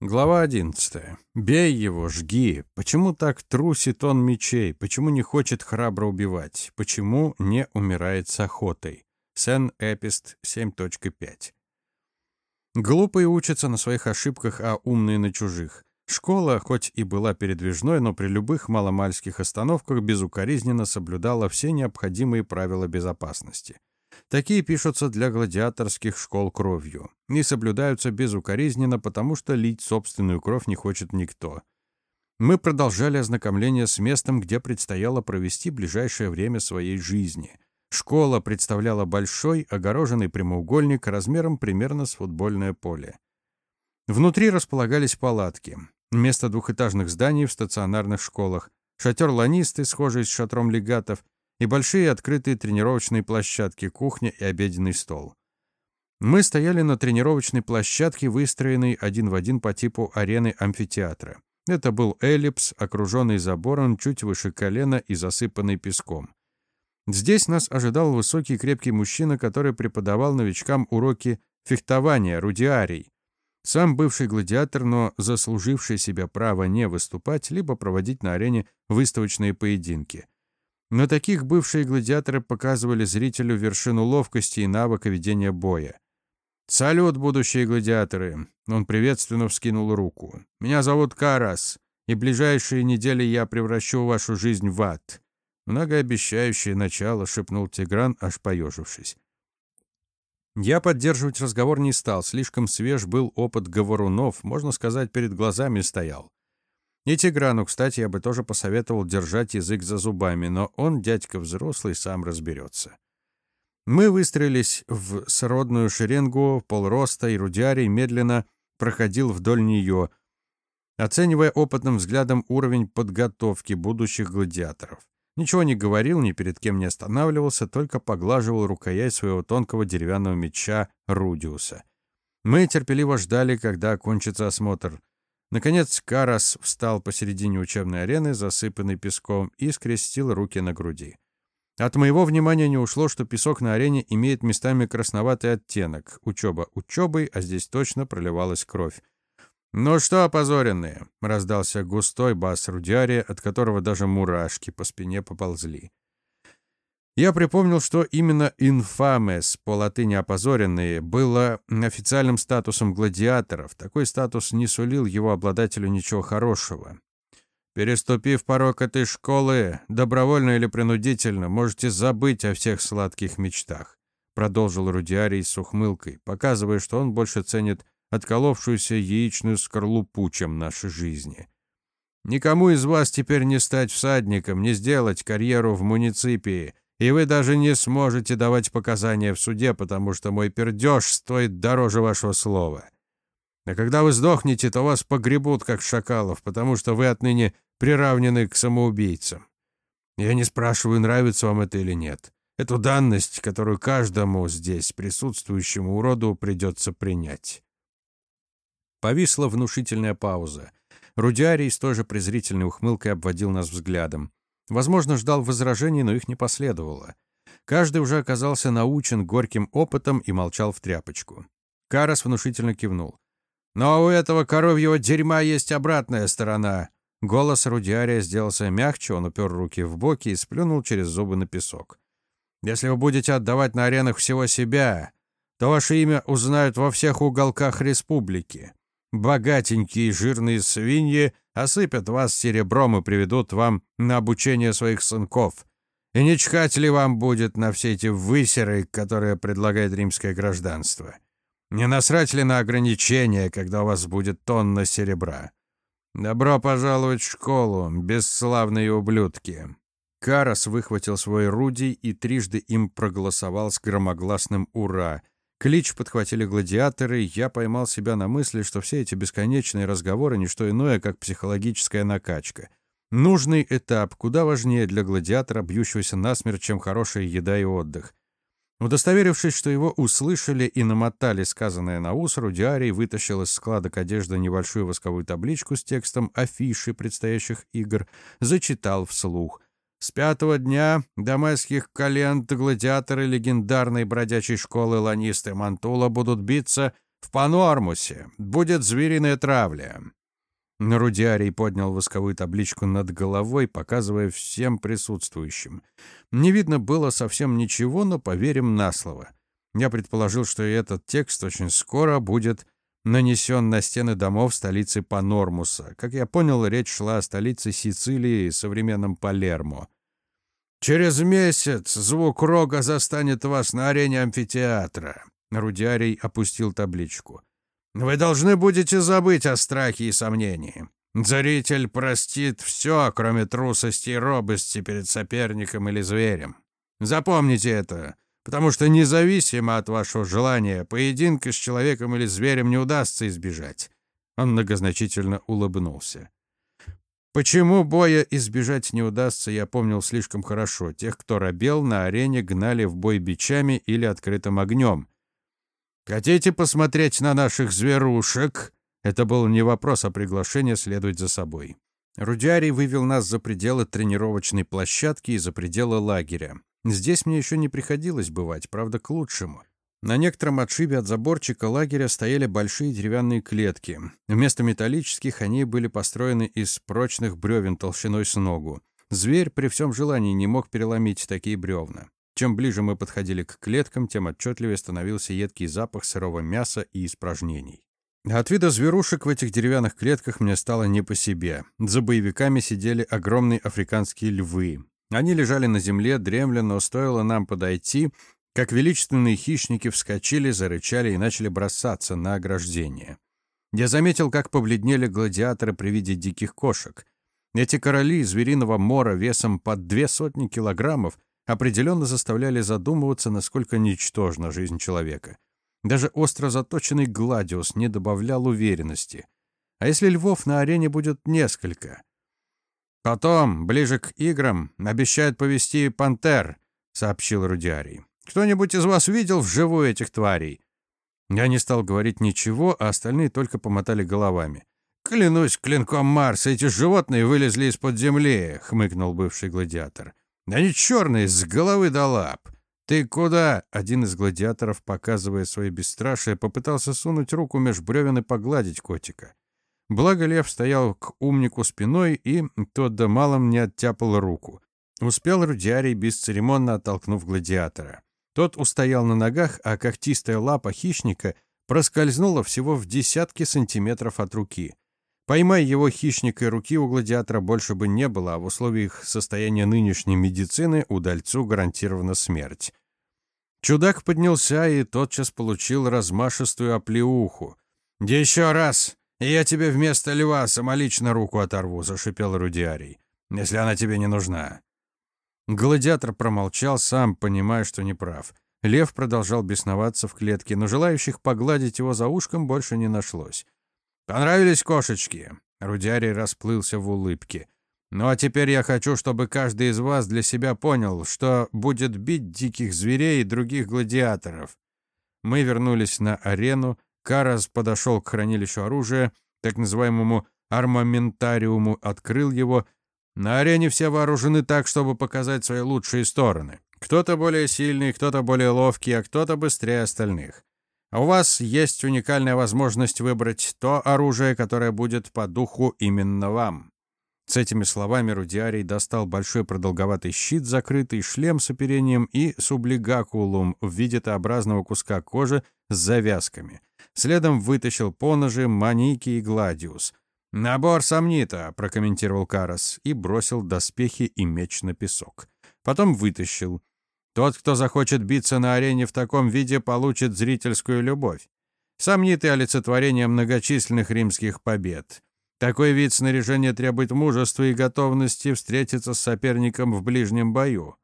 Глава 11. Бей его, жги. Почему так трусит он мечей? Почему не хочет храбро убивать? Почему не умирает с охотой? Сен Эпист 7.5. Глупые учатся на своих ошибках, а умные на чужих. Школа, хоть и была передвижной, но при любых маломальских остановках безукоризненно соблюдала все необходимые правила безопасности. Такие пишутся для гладиаторских школ кровью. Не соблюдаются безукоризненно, потому что лить собственную кровь не хочет никто. Мы продолжали ознакомление с местом, где предстояло провести ближайшее время своей жизни. Школа представляла большой, огороженный прямоугольник размером примерно с футбольное поле. Внутри располагались палатки. Место двухэтажных зданий в стационарных школах. Шатер ланисты, схожий с шатром легатов, и большие открытые тренировочные площадки, кухня и обеденный стол. Мы стояли на тренировочной площадке, выстроенной один в один по типу арены амфитеатра. Это был эллипс, окруженный забором чуть выше колена и засыпанный песком. Здесь нас ожидал высокий крепкий мужчина, который преподавал новичкам уроки фехтования, рудиарий. Сам бывший гладиатор, но заслуживший себе право не выступать, либо проводить на арене выставочные поединки — на таких бывшие гладиаторы показывали зрителю вершину ловкости и навыка ведения боя. «Салют, будущие гладиаторы!» Он приветственно вскинул руку. «Меня зовут Карас, и ближайшие недели я превращу вашу жизнь в ад». Многообещающее начало, шепнул Тигран, аж поежившись. Я поддерживать разговор не стал, слишком свеж был опыт говорунов, можно сказать, перед глазами стоял. И Тиграну, кстати, я бы тоже посоветовал держать язык за зубами, но он, дядька взрослый, сам разберется. Мы выстроились в сродную шеренгу, полроста, и Рудиарий медленно проходил вдоль нее, оценивая опытным взглядом уровень подготовки будущих гладиаторов. Ничего не говорил, ни перед кем не останавливался, только поглаживал рукоять своего тонкого деревянного меча Рудиуса. Мы терпеливо ждали, когда окончится осмотр. Наконец Карас встал посередине учебной арены, засыпанной песком, и скрестил руки на груди. От моего внимания не ушло, что песок на арене имеет местами красноватый оттенок. Учеба учебой, а здесь точно проливалась кровь. «Ну что, опозоренные?» — раздался густой бас Рудиария, от которого даже мурашки по спине поползли. Я припомнил, что именно «инфамес» по латыни «опозоренные» было официальным статусом гладиаторов. Такой статус не сулил его обладателю ничего хорошего. Переступив порог этой школы, добровольно или принудительно, можете забыть о всех сладких мечтах, продолжил Рудиарий с ухмылкой, показывая, что он больше ценит отколовшуюся яичную скорлупу, чем наши жизни. Никому из вас теперь не стать всадником, не сделать карьеру в муниципии, и вы даже не сможете давать показания в суде, потому что мой пердеж стоит дороже вашего слова. А когда вы сдохнете, то вас погребут, как шакалов, потому что вы отныне приравнены к самоубийцам. Я не спрашиваю, нравится вам это или нет. Эту данность, которую каждому здесь присутствующему уроду придется принять. Повисла внушительная пауза. Рудиарий с той же презрительной ухмылкой обводил нас взглядом. Возможно, ждал возражений, но их не последовало. Каждый уже оказался научен горьким опытом и молчал в тряпочку. Карас внушительно кивнул. «Но у этого коровьего дерьма есть обратная сторона». Голос Рудиария сделался мягче, он упер руки в боки и сплюнул через зубы на песок. «Если вы будете отдавать на аренах всего себя, то ваше имя узнают во всех уголках республики. Богатенькие жирные свиньи осыпят вас серебром и приведут вам на обучение своих сынков. И не чхать ли вам будет на все эти высеры, которые предлагает римское гражданство? Не насрать ли на ограничения, когда у вас будет тонна серебра? Добро пожаловать в школу, бесславные ублюдки!» Карас выхватил свой рудий и трижды им проголосовал с громогласным «Ура!», Клич подхватили гладиаторы, я поймал себя на мысли, что все эти бесконечные разговоры — не что иное, как психологическая накачка. Нужный этап куда важнее для гладиатора, бьющегося насмерть, чем хорошая еда и отдых. Удостоверившись, что его услышали и намотали сказанное на ус, Рудиарий вытащил из складок одежды небольшую восковую табличку с текстом афиши предстоящих игр, зачитал вслух — с пятого дня до майских календ гладиаторы легендарной бродячей школы ланисты Мантула будут биться В Панормусе будет звериная травля». Нарудиарий поднял восковую табличку над головой, показывая всем присутствующим. Не видно было совсем ничего, но поверим на слово. Я предположил, что и этот текст очень скоро будет нанесен на стены домов столицы Панормуса. Как я понял, речь шла о столице Сицилии и современном Палермо. «Через месяц звук рога застанет вас на арене амфитеатра», — Рудиарий опустил табличку. «Вы должны будете забыть о страхе и сомнении. Зритель простит все, кроме трусости и робости перед соперником или зверем. Запомните это потому что независимо от вашего желания, поединка с человеком или зверем не удастся избежать. Он многозначительно улыбнулся. Почему боя избежать не удастся, я помнил слишком хорошо. Тех, кто робел, на арене гнали в бой бичами или открытым огнем. «Хотите посмотреть на наших зверушек?» Это был не вопрос, а приглашение следовать за собой. Рудярий вывел нас за пределы тренировочной площадки и за пределы лагеря. Здесь мне еще не приходилось бывать, правда, к лучшему. На некотором отшибе от заборчика лагеря стояли большие деревянные клетки. Вместо металлических они были построены из прочных бревен толщиной с ногу. Зверь при всем желании не мог переломить такие бревна. Чем ближе мы подходили к клеткам, тем отчетливее становился едкий запах сырого мяса и испражнений. От вида зверушек в этих деревянных клетках мне стало не по себе. За боевиками сидели огромные африканские львы. Они лежали на земле, дремля, но стоило нам подойти, как величественные хищники вскочили, зарычали и начали бросаться на ограждение. Я заметил, как побледнели гладиаторы при виде диких кошек. Эти короли звериного мора весом под две сотни килограммов определенно заставляли задумываться, насколько ничтожна жизнь человека. Даже остро заточенный гладиус не добавлял уверенности. А если львов на арене будет несколько? «Потом, ближе к играм, обещают повести пантер», — сообщил Рудиарий. «Кто-нибудь из вас видел вживую этих тварей?» Я не стал говорить ничего, а остальные только помотали головами. «Клянусь клинком Марса, эти животные вылезли из-под земли», — хмыкнул бывший гладиатор. «Они черные, с головы до лап». «Ты куда?» — один из гладиаторов, показывая свои бесстрашие, попытался сунуть руку меж бревен и погладить котика. Благо лев стоял к умнику спиной, и тот да малом не оттяпал руку. Успел Рудиарий, бесцеремонно оттолкнув гладиатора. Тот устоял на ногах, а когтистая лапа хищника проскользнула всего в десятки сантиметров от руки. Поймай его хищника и руки у гладиатора больше бы не было, а в условиях состояния нынешней медицины удальцу гарантирована смерть. Чудак поднялся и тотчас получил размашистую оплеуху. «Еще раз! «Я тебе вместо льва самолично руку оторву», — зашипел Рудиарий, «если она тебе не нужна». Гладиатор промолчал, сам понимая, что не прав. Лев продолжал бесноваться в клетке, но желающих погладить его за ушком больше не нашлось. «Понравились кошечки?» Рудиарий расплылся в улыбке. «Ну а теперь я хочу, чтобы каждый из вас для себя понял, что будет бить диких зверей и других гладиаторов». Мы вернулись на арену, Карас подошел к хранилищу оружия, так называемому армаментариуму, открыл его. На арене все вооружены так, чтобы показать свои лучшие стороны. Кто-то более сильный, кто-то более ловкий, а кто-то быстрее остальных. А у вас есть уникальная возможность выбрать то оружие, которое будет по духу именно вам. С этими словами Рудиарий достал большой продолговатый щит, закрытый шлем с оперением и сублигакулум в виде Т-образного куска кожи с завязками. Следом вытащил поножи, маники и гладиус. «Набор сомнита», — прокомментировал Карас и бросил доспехи и меч на песок. Потом вытащил. «Тот, кто захочет биться на арене в таком виде, получит зрительскую любовь. Сомниты — олицетворение многочисленных римских побед. Такой вид снаряжения требует мужества и готовности встретиться с соперником в ближнем бою.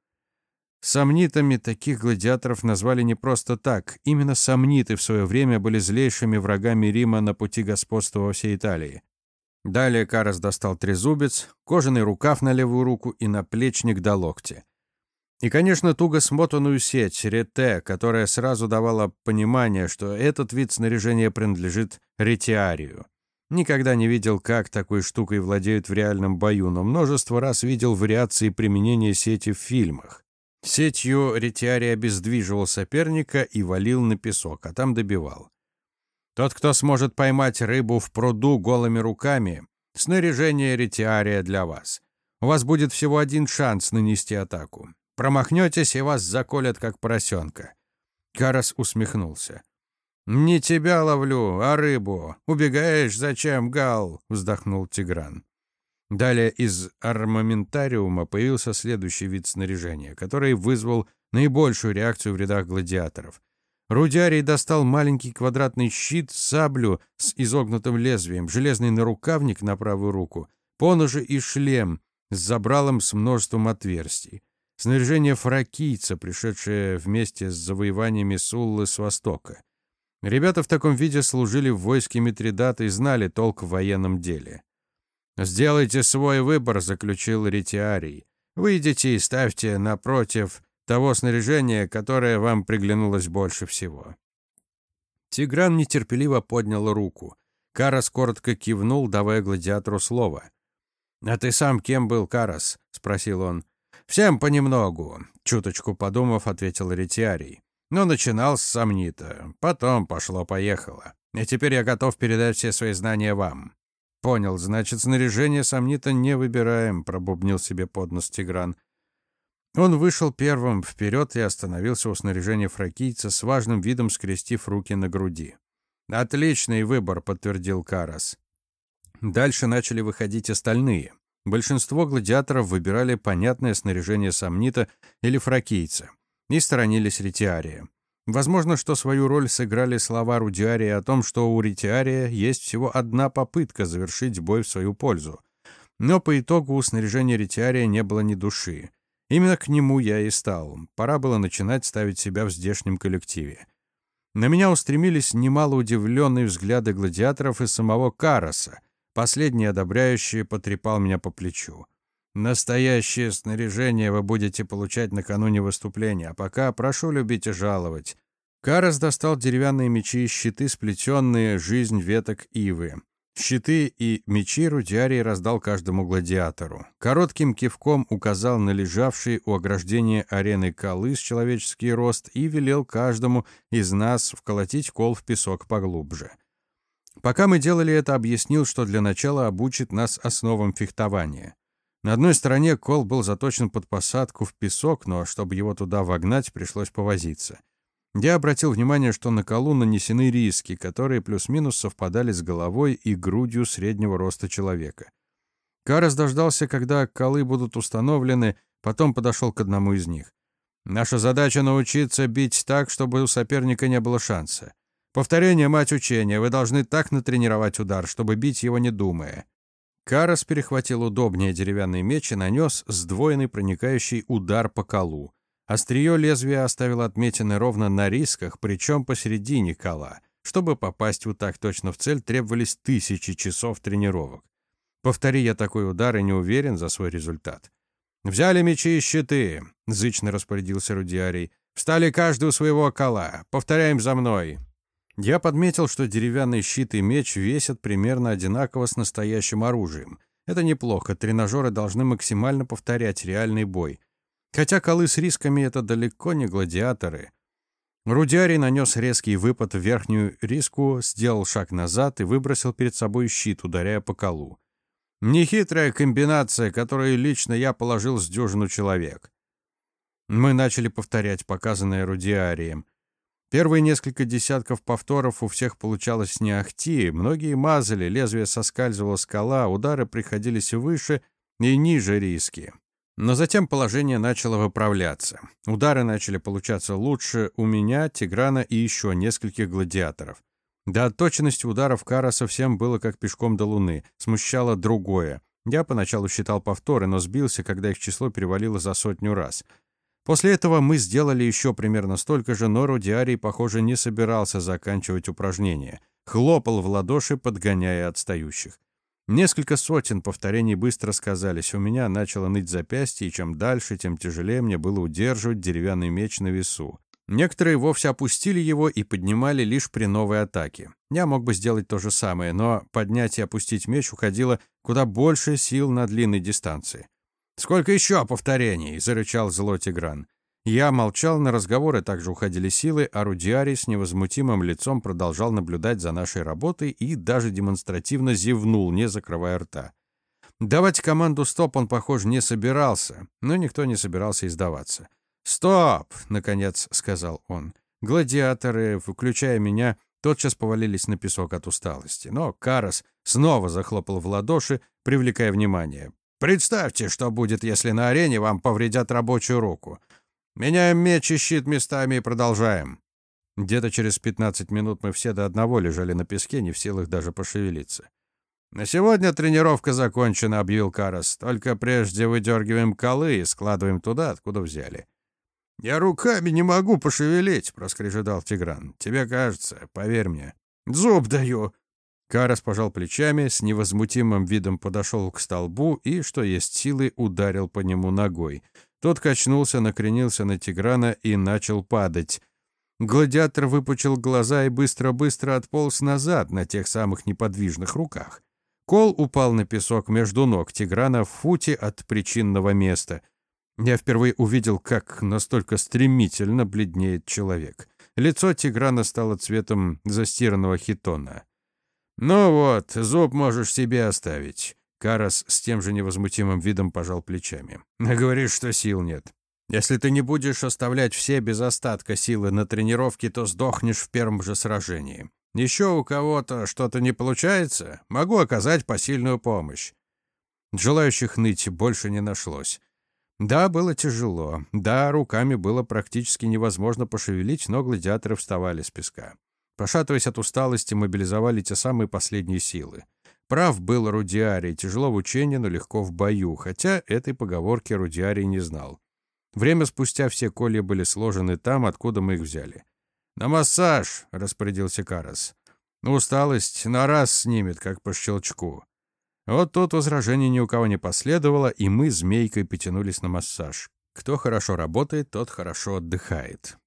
Сомнитами таких гладиаторов назвали не просто так. Именно сомниты в свое время были злейшими врагами Рима на пути господства во всей Италии. Далее Карас достал трезубец, кожаный рукав на левую руку и наплечник до локтя. И, конечно, туго смотанную сеть, рете, которая сразу давала понимание, что этот вид снаряжения принадлежит ретиарию. Никогда не видел, как такой штукой владеют в реальном бою, но множество раз видел вариации применения сети в фильмах. Сетью ретиарий обездвиживал соперника и валил на песок, а там добивал. Тот, кто сможет поймать рыбу в пруду голыми руками, снаряжение ретиария для вас. У вас будет всего один шанс нанести атаку. Промахнетесь, и вас заколят, как поросенка». Карас усмехнулся. «Не тебя ловлю, а рыбу. Убегаешь зачем, Гал?» — вздохнул Тигран. Далее из армаментариума появился следующий вид снаряжения, который вызвал наибольшую реакцию в рядах гладиаторов. Рудиарий достал маленький квадратный щит, саблю с изогнутым лезвием, железный нарукавник на правую руку, поножи и шлем с забралом с множеством отверстий. Снаряжение фракийца, пришедшее вместе с завоеваниями Суллы с востока. Ребята в таком виде служили в войске Митридата и знали толк в военном деле. «Сделайте свой выбор», — заключил Ритиарий. «Выйдите и ставьте напротив того снаряжения, которое вам приглянулось больше всего». Тигран нетерпеливо поднял руку. Карас коротко кивнул, давая гладиатору слово. «А ты сам кем был, Карас?» — спросил он. «Всем понемногу», — чуточку подумав, ответил Ритиарий. «Но начинал с сомнита, потом пошло-поехало. И теперь я готов передать все свои знания вам». «Понял, значит, снаряжение сомнита не выбираем», — пробубнил себе под нос Тигран. Он вышел первым вперед и остановился у снаряжения фракийца с важным видом, скрестив руки на груди. «Отличный выбор», — подтвердил Карас. Дальше начали выходить остальные. Большинство гладиаторов выбирали понятное снаряжение сомнита или фракийца и сторонились ретиария. Возможно, что свою роль сыграли слова Рудиария о том, что у ретиария есть всего одна попытка завершить бой в свою пользу. Но по итогу у снаряжения ретиария не было ни души. Именно к нему я и стал. Пора было начинать ставить себя в здешнем коллективе. На меня устремились немало удивленные взгляды гладиаторов и самого Караса. Последний одобряющий потрепал меня по плечу. Настоящее снаряжение вы будете получать накануне выступления, а пока прошу любить и жаловать. Карас достал деревянные мечи и щиты, сплетенные жизнь веток ивы. Щиты и мечи Рудиарий раздал каждому гладиатору. Коротким кивком указал на лежавший у ограждения арены колы с человеческий рост и велел каждому из нас вколотить кол в песок поглубже. Пока мы делали это, объяснил, что для начала обучит нас основам фехтования. На одной стороне кол был заточен под посадку в песок, но чтобы его туда вогнать, пришлось повозиться. Я обратил внимание, что на колу нанесены риски, которые плюс-минус совпадали с головой и грудью среднего роста человека. Карас дождался, когда колы будут установлены, потом подошел к одному из них. «Наша задача — научиться бить так, чтобы у соперника не было шанса. Повторение — мать учения. Вы должны так натренировать удар, чтобы бить его не думая. Карас перехватил удобнее деревянный меч и нанес сдвоенный проникающий удар по колу. Острие лезвия оставило отметины ровно на рисках, причем посередине кола. Чтобы попасть вот так точно в цель, требовались тысячи часов тренировок. Повтори я такой удар и не уверен за свой результат. «Взяли мечи и щиты», — зычно распорядился Рудиарий. «Встали каждый у своего кола. Повторяем за мной. Я подметил, что деревянный щит и меч весят примерно одинаково с настоящим оружием. Это неплохо, тренажеры должны максимально повторять реальный бой. Хотя колы с рисками — это далеко не гладиаторы. Рудиарий нанес резкий выпад в верхнюю риску, сделал шаг назад и выбросил перед собой щит, ударяя по колу. Нехитрая комбинация, которую лично я положил с дюжину человек. Мы начали повторять показанное Рудиарием. Первые несколько десятков повторов у всех получалось не ахти, многие мазали, лезвие соскальзывало с кола, удары приходились выше и ниже риски. Но затем положение начало выправляться. Удары начали получаться лучше у меня, Тиграна и еще нескольких гладиаторов. Да от точности ударов Кара совсем было как пешком до луны, смущало другое. Я поначалу считал повторы, но сбился, когда их число перевалило за сотню раз — После этого мы сделали еще примерно столько же, но Рудиарий, похоже, не собирался заканчивать упражнение. Хлопал в ладоши, подгоняя отстающих. Несколько сотен повторений быстро сказались. У меня начало ныть запястье, и чем дальше, тем тяжелее мне было удерживать деревянный меч на весу. Некоторые вовсе опустили его и поднимали лишь при новой атаке. Я мог бы сделать то же самое, но поднять и опустить меч уходило куда больше сил на длинной дистанции. «Сколько еще повторений?» — зарычал злой Тигран. Я молчал, на разговоры также уходили силы, а Рудиари с невозмутимым лицом продолжал наблюдать за нашей работой и даже демонстративно зевнул, не закрывая рта. Давать команду «стоп» он, похоже, не собирался, но никто не собирался издаваться. «Стоп!» — наконец сказал он. Гладиаторы, включая меня, тотчас повалились на песок от усталости. Но Карас снова захлопал в ладоши, привлекая внимание. «Представьте, что будет, если на арене вам повредят рабочую руку. Меняем меч и щит местами и продолжаем». Где-то через 15 минут мы все до одного лежали на песке, не в силах даже пошевелиться. «На сегодня тренировка закончена», — объявил Карас. «Только прежде выдергиваем колы и складываем туда, откуда взяли». «Я руками не могу пошевелить», — проскрежетал Тигран. «Тебе кажется, поверь мне». «Зуб даю». Карас пожал плечами, с невозмутимым видом подошел к столбу и, что есть силы, ударил по нему ногой. Тот качнулся, накренился на Тиграна и начал падать. Гладиатор выпучил глаза и быстро-быстро отполз назад на тех самых неподвижных руках. Кол упал на песок между ног Тиграна в футе от причинного места. Я впервые увидел, как настолько стремительно бледнеет человек. Лицо Тиграна стало цветом застиранного хитона. «Ну вот, зуб можешь себе оставить. Карас с тем же невозмутимым видом пожал плечами. «Говоришь, что сил нет. Если ты не будешь оставлять все без остатка силы на тренировке, то сдохнешь в первом же сражении. Еще у кого-то что-то не получается, могу оказать посильную помощь». Желающих ныть больше не нашлось. Да, было тяжело. Да, руками было практически невозможно пошевелить, но гладиаторы вставали с песка. Пошатываясь от усталости, мобилизовали те самые последние силы. Прав был Рудиарий, тяжело в учении, но легко в бою, хотя этой поговорки Рудиарий не знал. Время спустя все колья были сложены там, откуда мы их взяли. «На массаж!» — распорядился Карас. «Усталость на раз снимет, как по щелчку». Вот тут возражений ни у кого не последовало, и мы змейкой потянулись на массаж. Кто хорошо работает, тот хорошо отдыхает.